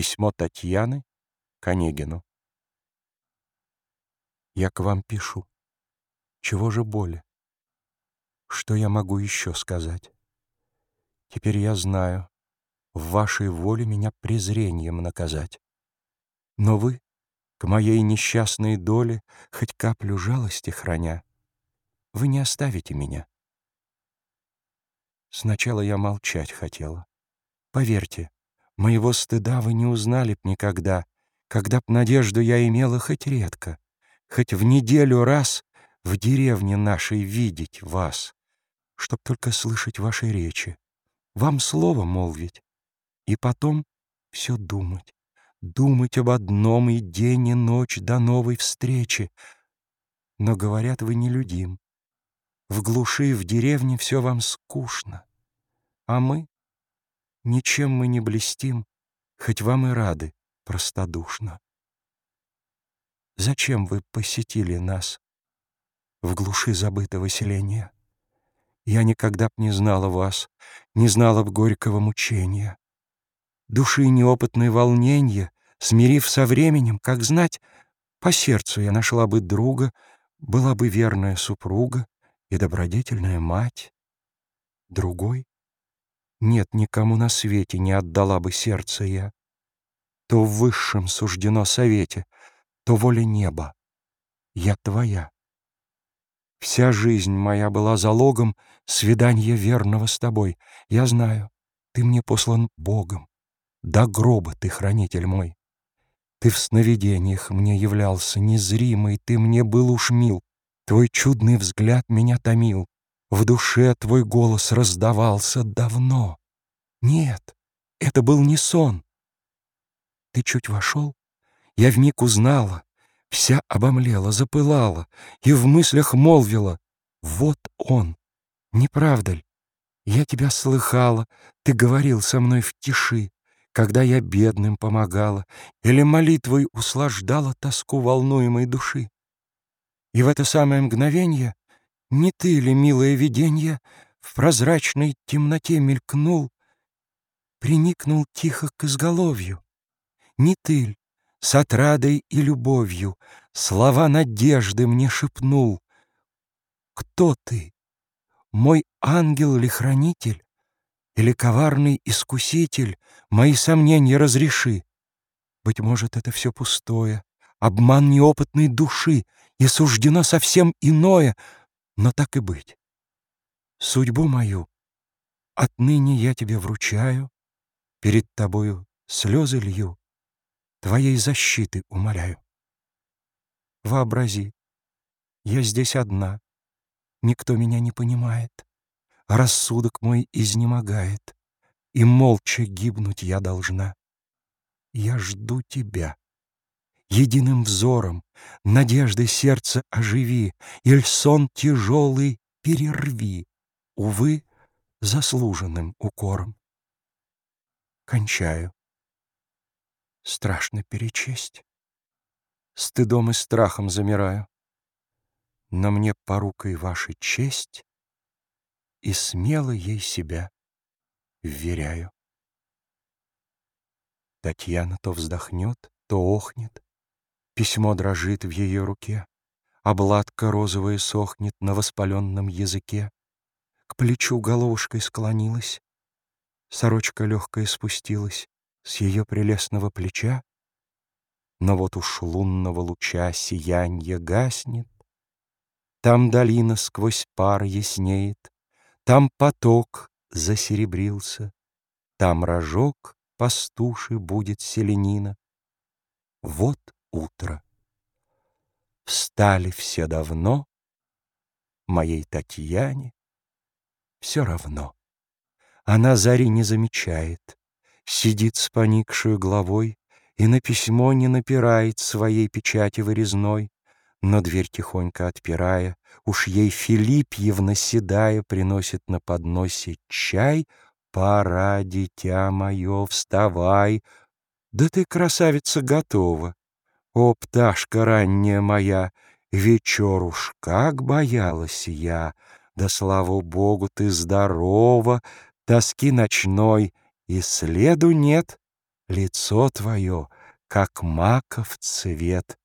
Письмо Татьяны к Онегину. Я к вам пишу. Чего же более? Что я могу еще сказать? Теперь я знаю, в вашей воле меня презрением наказать. Но вы, к моей несчастной доле, хоть каплю жалости храня, вы не оставите меня. Сначала я молчать хотела. Поверьте, моего стыда вы не узнали б никогда, когда б надежду я имела хоть редко, хоть в неделю раз в деревне нашей видеть вас, чтоб только слышать ваши речи, вам слово молвить, и потом все думать, думать об одном и день, и ночь до новой встречи. Но, говорят, вы нелюдим. В глуши, в деревне все вам скучно. А мы? Ничем мы не блестим, хоть вам и рады простодушно. Зачем вы посетили нас в глуши забытого селения? Я никогда б не знала вас, не знала б горького мучения. Души неопытное волненье, смирив со временем, как знать, по сердцу я нашла бы друга, была бы верная супруга и добродетельная мать. Другой? Нет, никому на свете не отдала бы сердце я. То в высшем суждено совете, то воля неба. Я твоя. Вся жизнь моя была залогом свидания верного с тобой. Я знаю, ты мне послан Богом. До гроба ты хранитель мой. Ты в сновидениях мне являлся незримый, ты мне был уж мил. Твой чудный взгляд меня томил. В душе твой голос раздавался давно. Нет, это был не сон. Ты чуть вошел, я вмиг узнала, Вся обомлела, запылала и в мыслях молвила «Вот он! Не правда ли? Я тебя слыхала, ты говорил со мной в тиши, когда я бедным помогала или молитвой услаждала тоску волнуемой души. И в это самое мгновенье не ты ли, милое виденье, в прозрачной темноте мелькнул, приникнул тихо к изголовью? Не ты ль, с отрадой и любовью Слова надежды мне шепнул. Кто ты? Мой ангел ли хранитель? Или коварный искуситель? Мои сомнения разреши. Быть может, это все пустое, Обман неопытной души, И суждено совсем иное, Но так и быть. Судьбу мою отныне я тебе вручаю, Перед тобою слезы лью, Твоей защиты умоляю. Вообрази, я здесь одна, никто меня не понимает, рассудок мой изнемогает, и молча гибнуть я должна. Я жду тебя. Единым взором, надеждой сердце оживи, Иль сон тяжелый перерви, увы, заслуженным укором. Кончаю страшно перечесть. Стыдом и страхом замираю. Но мне порукой ваша честь, И смело ей себя вверяю. Татьяна то вздохнет, то охнет, Письмо дрожит в ее руке, Обладка розовая сохнет на воспаленном языке. К плечу головушкой склонилась, Сорочка легкая спустилась, с ее прелестного плеча, но вот уж лунного луча сиянье гаснет, Там долина сквозь пар яснеет, Там поток засеребрился, Там рожок пастуши будет селенина. Вот утро. Встали все давно, Моей Татьяне все равно. Она зари не замечает, Сидит с поникшую головой И на письмо не напирает Своей печати вырезной, Но дверь тихонько отпирая, Уж ей Филиппьевна седая Приносит на подносе чай. «Пора, дитя мое, вставай!» «Да ты, красавица, готова!» «О, пташка ранняя моя, вечер уж как боялась я!» «Да, слава богу, ты здорова!» Тоски ночной и следу нет, Лицо твое, как маков цвет,